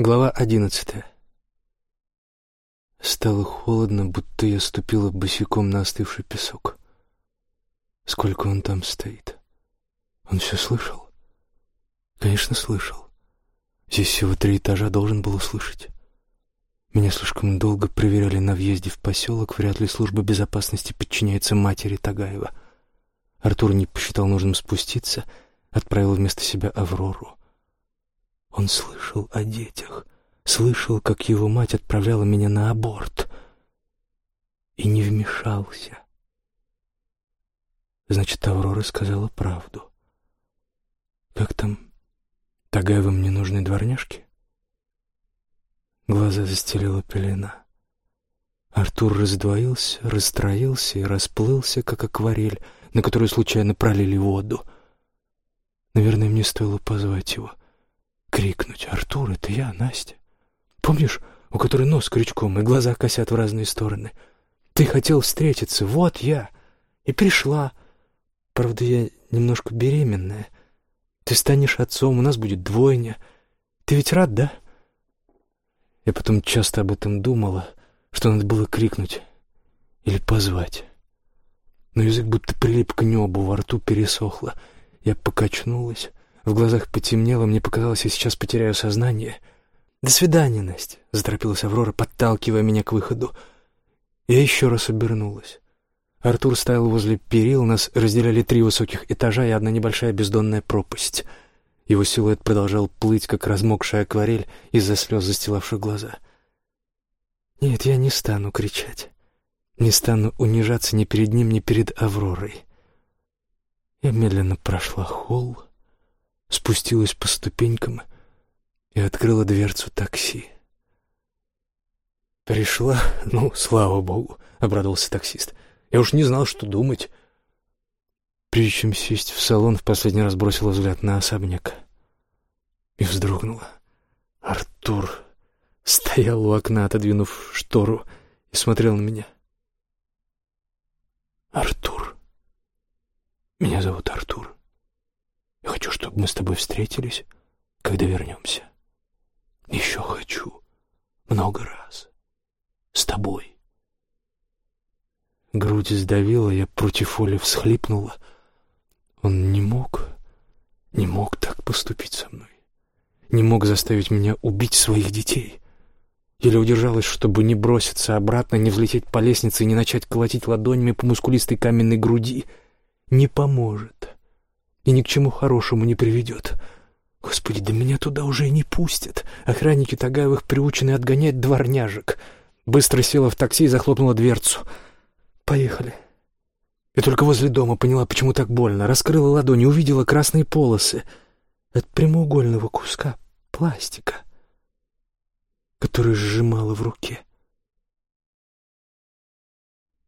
Глава одиннадцатая. Стало холодно, будто я ступила босиком на остывший песок. Сколько он там стоит? Он все слышал? Конечно, слышал. Здесь всего три этажа, должен был услышать. Меня слишком долго проверяли на въезде в поселок, вряд ли служба безопасности подчиняется матери Тагаева. Артур не посчитал нужным спуститься, отправил вместо себя Аврору. Он слышал о детях, слышал, как его мать отправляла меня на аборт и не вмешался. Значит, Аврора сказала правду. Как там? Тагаевым не нужны дворняжки? Глаза застелила пелена. Артур раздвоился, расстроился и расплылся, как акварель, на которую случайно пролили воду. Наверное, мне стоило позвать его — крикнуть «Артур, это я, Настя!» Помнишь, у которой нос крючком и глаза косят в разные стороны? Ты хотел встретиться, вот я. И пришла. Правда, я немножко беременная. Ты станешь отцом, у нас будет двойня. Ты ведь рад, да? Я потом часто об этом думала, что надо было крикнуть или позвать. Но язык будто прилип к небу, во рту пересохло. Я покачнулась, в глазах потемнело, мне показалось, я сейчас потеряю сознание. «До свидания, Настя», — заторопилась Аврора, подталкивая меня к выходу. Я еще раз обернулась. Артур стоял возле перил, нас разделяли три высоких этажа и одна небольшая бездонная пропасть. Его силуэт продолжал плыть, как размокшая акварель из-за слез, застилавших глаза. Нет, я не стану кричать. Не стану унижаться ни перед ним, ни перед Авророй. Я медленно прошла холл, спустилась по ступенькам и открыла дверцу такси. «Пришла? Ну, слава богу!» — обрадовался таксист. «Я уж не знал, что думать». Прежде чем сесть в салон, в последний раз бросила взгляд на особняк и вздрогнула. Артур стоял у окна, отодвинув штору, и смотрел на меня. «Артур. Меня зовут Артур. Мы с тобой встретились, когда вернемся. Еще хочу. Много раз. С тобой. Грудь сдавила, я против воли всхлипнула. Он не мог, не мог так поступить со мной. Не мог заставить меня убить своих детей. Еле удержалась, чтобы не броситься обратно, не взлететь по лестнице и не начать колотить ладонями по мускулистой каменной груди. Не поможет и ни к чему хорошему не приведет. Господи, да меня туда уже и не пустят. Охранники Тагаевых приучены отгонять дворняжек. Быстро села в такси и захлопнула дверцу. Поехали. И только возле дома поняла, почему так больно. Раскрыла ладони, увидела красные полосы от прямоугольного куска пластика, который сжимала в руке.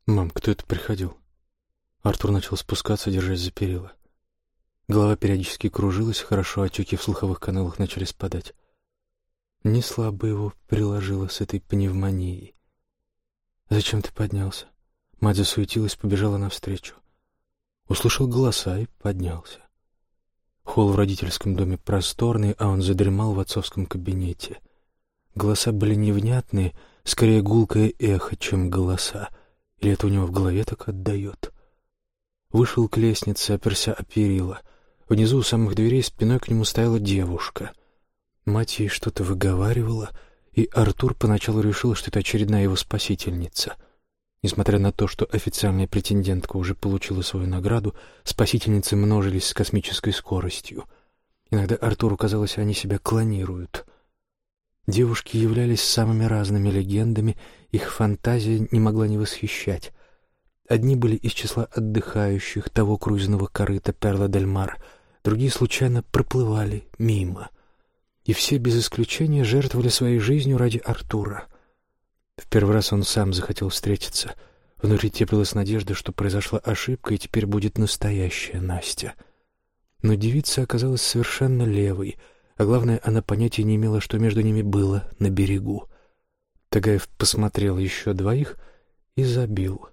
«Мам, кто это приходил?» Артур начал спускаться, держась за перила. Голова периодически кружилась, хорошо отеки в слуховых каналах начали спадать. Не слабо его приложило с этой пневмонией. «Зачем ты поднялся?» Мать засуетилась, побежала навстречу. Услышал голоса и поднялся. Холл в родительском доме просторный, а он задремал в отцовском кабинете. Голоса были невнятные, скорее гулкое эхо, чем голоса. Или это у него в голове так отдает? Вышел к лестнице, оперся о перила. Внизу у самых дверей спиной к нему стояла девушка. Мать ей что-то выговаривала, и Артур поначалу решил, что это очередная его спасительница. Несмотря на то, что официальная претендентка уже получила свою награду, спасительницы множились с космической скоростью. Иногда Артуру казалось, они себя клонируют. Девушки являлись самыми разными легендами, их фантазия не могла не восхищать. Одни были из числа отдыхающих того круизного корыта Перла-дель-Мар — другие случайно проплывали мимо. И все без исключения жертвовали своей жизнью ради Артура. В первый раз он сам захотел встретиться. Внутри теплилась надежда, что произошла ошибка, и теперь будет настоящая Настя. Но девица оказалась совершенно левой, а главное, она понятия не имела, что между ними было на берегу. Тагаев посмотрел еще двоих и забил.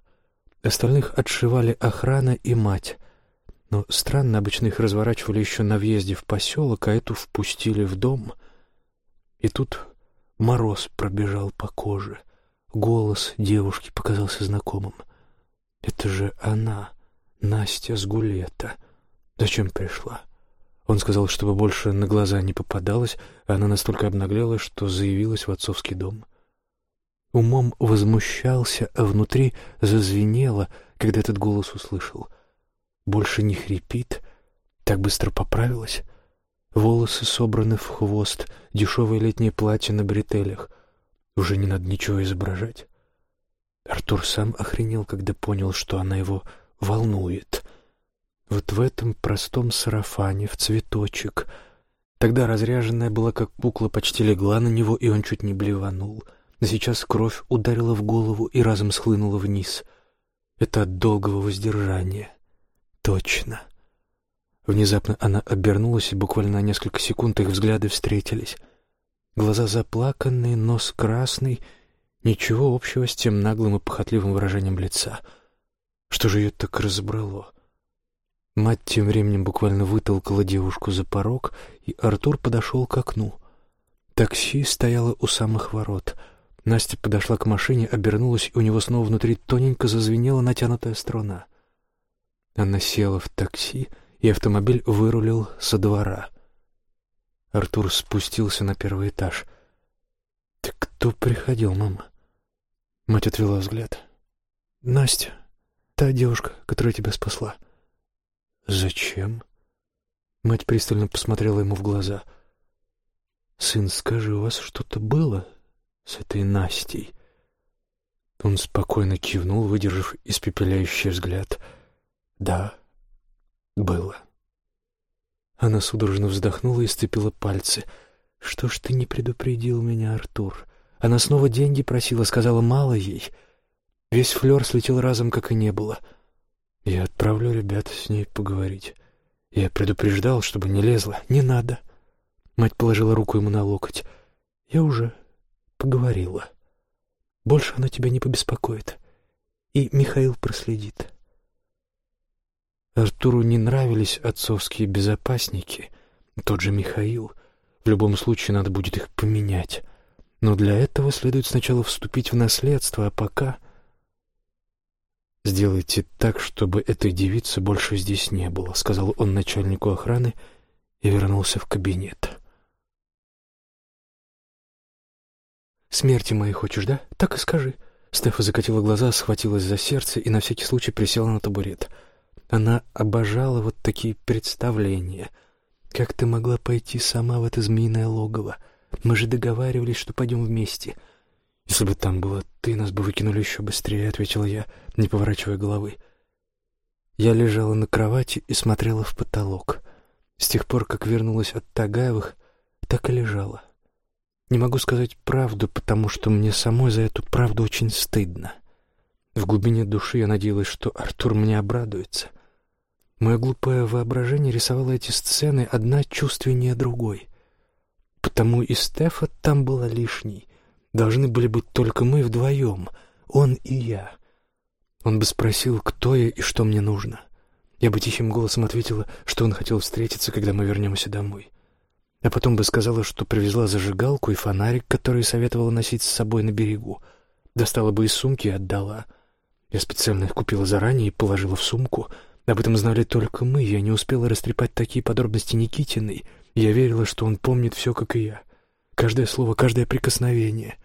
Остальных отшивали охрана и мать. Но странно, обычно их разворачивали еще на въезде в поселок, а эту впустили в дом. И тут мороз пробежал по коже. Голос девушки показался знакомым. Это же она, Настя Сгулета. Зачем пришла? Он сказал, чтобы больше на глаза не попадалась, а она настолько обнаглела, что заявилась в отцовский дом. Умом возмущался, а внутри зазвенело, когда этот голос услышал. Больше не хрипит, так быстро поправилась. Волосы собраны в хвост, дешевое летнее платье на бретелях. Уже не надо ничего изображать. Артур сам охренел, когда понял, что она его волнует. Вот в этом простом сарафане, в цветочек. Тогда разряженная была, как кукла, почти легла на него, и он чуть не блеванул. Но сейчас кровь ударила в голову и разом схлынула вниз. Это от долгого воздержания. Точно. Внезапно она обернулась, и буквально на несколько секунд их взгляды встретились. Глаза заплаканные, нос красный — Ничего общего с тем наглым и похотливым выражением лица. Что же ее так разобрало? Мать тем временем буквально вытолкала девушку за порог, и Артур подошел к окну. Такси стояло у самых ворот. Настя подошла к машине, обернулась, и у него снова внутри тоненько зазвенела натянутая струна. Она села в такси, и автомобиль вырулил со двора. Артур спустился на первый этаж — «Ты кто приходил, мама?» Мать отвела взгляд. «Настя, та девушка, которая тебя спасла». «Зачем?» Мать пристально посмотрела ему в глаза. «Сын, скажи, у вас что-то было с этой Настей?» Он спокойно кивнул, выдержав испепеляющий взгляд. «Да, было». Она судорожно вздохнула и сцепила пальцы — «Что ж ты не предупредил меня, Артур?» Она снова деньги просила, сказала, мало ей. Весь флер слетел разом, как и не было. Я отправлю ребят с ней поговорить. Я предупреждал, чтобы не лезла. Не надо. Мать положила руку ему на локоть. Я уже поговорила. Больше она тебя не побеспокоит. И Михаил проследит. Артуру не нравились отцовские безопасники. Тот же Михаил — в любом случае надо будет их поменять. Но для этого следует сначала вступить в наследство, а пока... «Сделайте так, чтобы этой девицы больше здесь не было», — сказал он начальнику охраны и вернулся в кабинет. «Смерти моей хочешь, да? Так и скажи». Стефа закатила глаза, схватилась за сердце и на всякий случай присела на табурет. Она обожала вот такие представления — как ты могла пойти сама в это змеиное логово? Мы же договаривались, что пойдем вместе. Если бы там было ты, нас бы выкинули еще быстрее, — ответила я, не поворачивая головы. Я лежала на кровати и смотрела в потолок. С тех пор, как вернулась от Тагаевых, так и лежала. Не могу сказать правду, потому что мне самой за эту правду очень стыдно. В глубине души я надеялась, что Артур мне обрадуется. Мое глупое воображение рисовало эти сцены одна чувственнее другой. Потому и Стефа там была лишней. Должны были быть только мы вдвоем, он и я. Он бы спросил, кто я и что мне нужно. Я бы тихим голосом ответила, что он хотел встретиться, когда мы вернемся домой. А потом бы сказала, что привезла зажигалку и фонарик, который советовала носить с собой на берегу. Достала бы из сумки и отдала. Я специально их купила заранее и положила в сумку — об этом знали только мы, я не успела растрепать такие подробности Никитиной. Я верила, что он помнит все, как и я. Каждое слово, каждое прикосновение.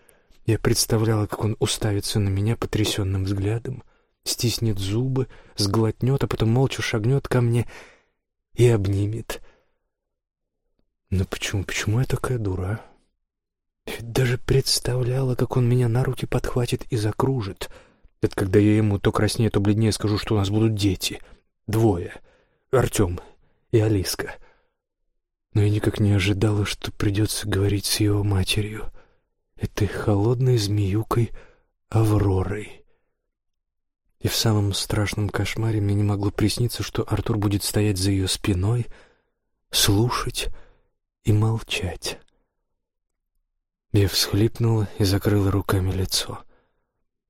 Я представляла, как он уставится на меня потрясенным взглядом, стиснет зубы, сглотнет, а потом молча шагнет ко мне и обнимет. Но почему, почему я такая дура? Ведь даже представляла, как он меня на руки подхватит и закружит. Это когда я ему то краснее, то бледнее скажу, что у нас будут дети — Двое. Артем и Алиска. Но я никак не ожидала, что придется говорить с его матерью, этой холодной змеюкой Авророй. И в самом страшном кошмаре мне не могло присниться, что Артур будет стоять за ее спиной, слушать и молчать. Я всхлипнула и закрыла руками лицо.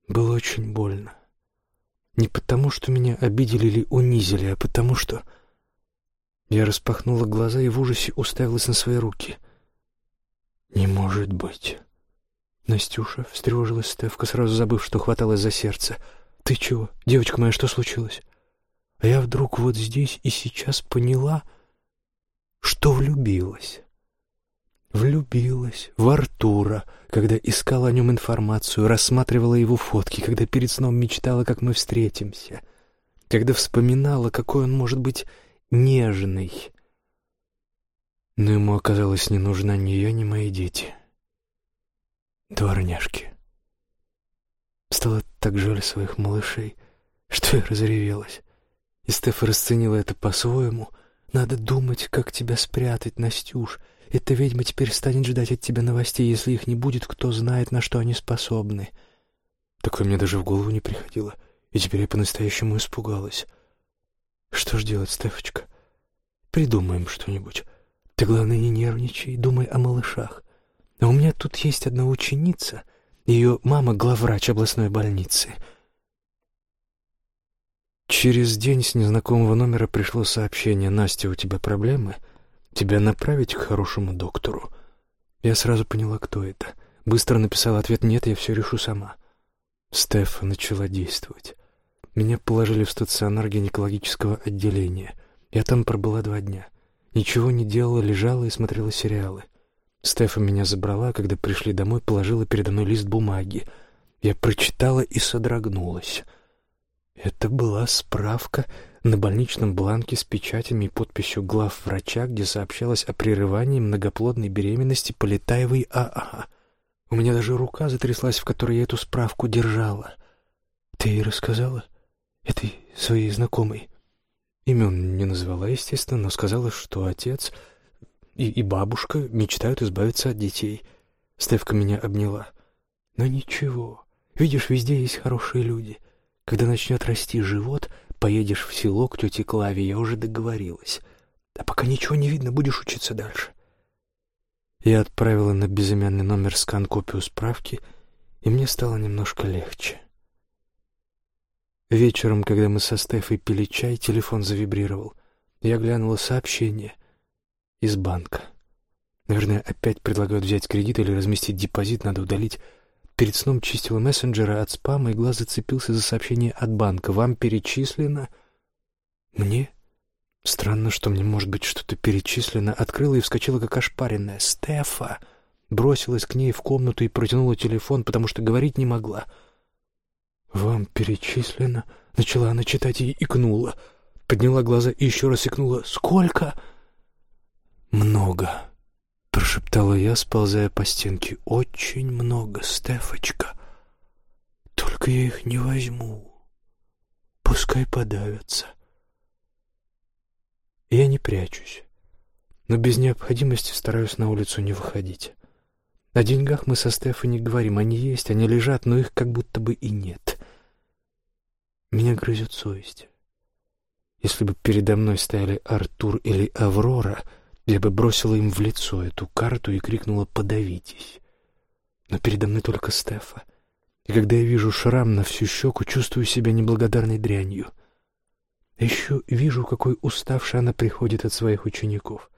Было очень больно. Не потому, что меня обидели или унизили, а потому что... Я распахнула глаза и в ужасе уставилась на свои руки. «Не может быть?» «Настюша», — встревожилась Стевка, сразу забыв, что хваталось за сердце. «Ты чего? Девочка моя, что случилось?» А я вдруг вот здесь и сейчас поняла, что влюбилась. Влюбилась в Артура, когда искала о нем информацию, рассматривала его фотки, когда перед сном мечтала, как мы встретимся, когда вспоминала, какой он может быть нежный. Но ему оказалось не нужна ни я, ни мои дети. Дворняжки. Стало так жаль своих малышей, что я разревелась. И Стефа расценила это по-своему. «Надо думать, как тебя спрятать, Настюш. Эта ведьма теперь станет ждать от тебя новостей. Если их не будет, кто знает, на что они способны». Такое мне даже в голову не приходило, и теперь я по-настоящему испугалась. «Что ж делать, Стефочка? Придумаем что-нибудь. Ты, главное, не нервничай, думай о малышах. А у меня тут есть одна ученица, ее мама — главврач областной больницы». Через день с незнакомого номера пришло сообщение «Настя, у тебя проблемы? Тебя направить к хорошему доктору?» Я сразу поняла, кто это. Быстро написала ответ «Нет, я все решу сама». Стефа начала действовать. Меня положили в стационар гинекологического отделения. Я там пробыла два дня. Ничего не делала, лежала и смотрела сериалы. Стефа меня забрала, когда пришли домой, положила передо мной лист бумаги. Я прочитала и содрогнулась — это была справка на больничном бланке с печатями и подписью глав врача, где сообщалось о прерывании многоплодной беременности Полетаевой АА. У меня даже рука затряслась, в которой я эту справку держала. Ты ей рассказала? Этой своей знакомой. Имен не назвала, естественно, но сказала, что отец и, и бабушка мечтают избавиться от детей. Стевка меня обняла. Но ничего, видишь, везде есть хорошие люди — когда начнет расти живот, поедешь в село к тете Клаве, я уже договорилась. А пока ничего не видно, будешь учиться дальше. Я отправила на безымянный номер скан-копию справки, и мне стало немножко легче. Вечером, когда мы со Стефой пили чай, телефон завибрировал. Я глянула сообщение из банка. Наверное, опять предлагают взять кредит или разместить депозит, надо удалить Перед сном чистила мессенджера от спама, и глаз зацепился за сообщение от банка. «Вам перечислено?» «Мне?» Странно, что мне, может быть, что-то перечислено. Открыла и вскочила, как ошпаренная. «Стефа!» Бросилась к ней в комнату и протянула телефон, потому что говорить не могла. «Вам перечислено?» Начала она читать и икнула. Подняла глаза и еще раз икнула. «Сколько?» «Много» прошептала я, сползая по стенке. «Очень много, Стефочка. Только я их не возьму. Пускай подавятся». Я не прячусь, но без необходимости стараюсь на улицу не выходить. О деньгах мы со Стефой не говорим. Они есть, они лежат, но их как будто бы и нет. Меня грызет совесть. Если бы передо мной стояли Артур или Аврора — я бы бросила им в лицо эту карту и крикнула «подавитесь». Но передо мной только Стефа. И когда я вижу шрам на всю щеку, чувствую себя неблагодарной дрянью. Еще вижу, какой уставшей она приходит от своих учеников.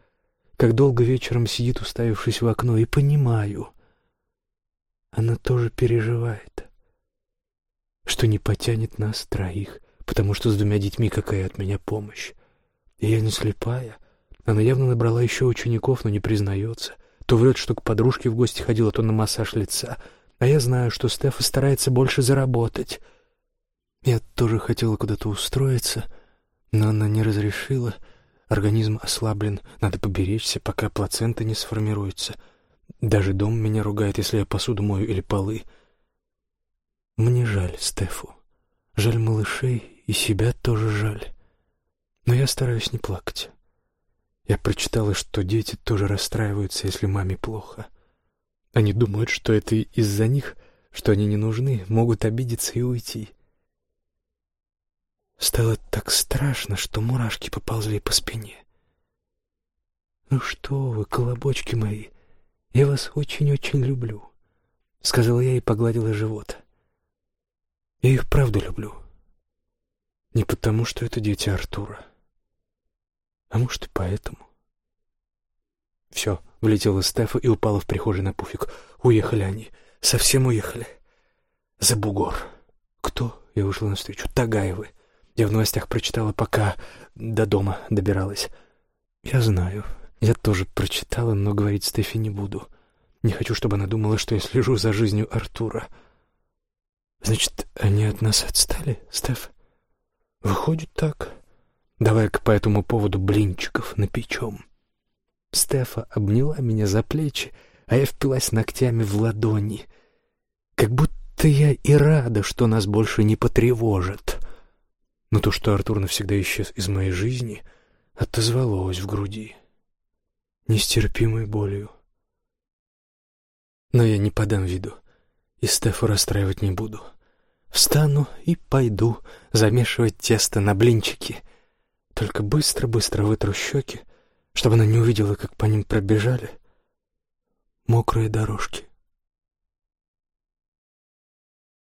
Как долго вечером сидит, уставившись в окно, и понимаю. Она тоже переживает, что не потянет нас троих, потому что с двумя детьми какая от меня помощь. И я не слепая, она явно набрала еще учеников, но не признается. То врет, что к подружке в гости ходила, то на массаж лица. А я знаю, что Стефа старается больше заработать. Я тоже хотела куда-то устроиться, но она не разрешила. Организм ослаблен, надо поберечься, пока плацента не сформируется. Даже дом меня ругает, если я посуду мою или полы. Мне жаль Стефу. Жаль малышей, и себя тоже жаль. Но я стараюсь не плакать. Я прочитала, что дети тоже расстраиваются, если маме плохо. Они думают, что это из-за них, что они не нужны, могут обидеться и уйти. Стало так страшно, что мурашки поползли по спине. «Ну что вы, колобочки мои, я вас очень-очень люблю», — сказала я и погладила живот. «Я их правда люблю. Не потому, что это дети Артура». А может и поэтому. Все, Влетела Стефа и упала в прихожей на пуфик. Уехали они. Совсем уехали. За бугор. Кто? Я вышла навстречу. Тагаевы. Я в новостях прочитала, пока до дома добиралась. Я знаю. Я тоже прочитала, но говорить Стефи не буду. Не хочу, чтобы она думала, что я слежу за жизнью Артура. Значит, они от нас отстали, Стеф? Выходит так. Давай-ка по этому поводу блинчиков напечем. Стефа обняла меня за плечи, а я впилась ногтями в ладони. Как будто я и рада, что нас больше не потревожат. Но то, что Артур навсегда исчез из моей жизни, отозвалось в груди нестерпимой болью. Но я не подам виду и Стефу расстраивать не буду. Встану и пойду замешивать тесто на блинчики. Только быстро-быстро вытру щеки, чтобы она не увидела, как по ним пробежали мокрые дорожки.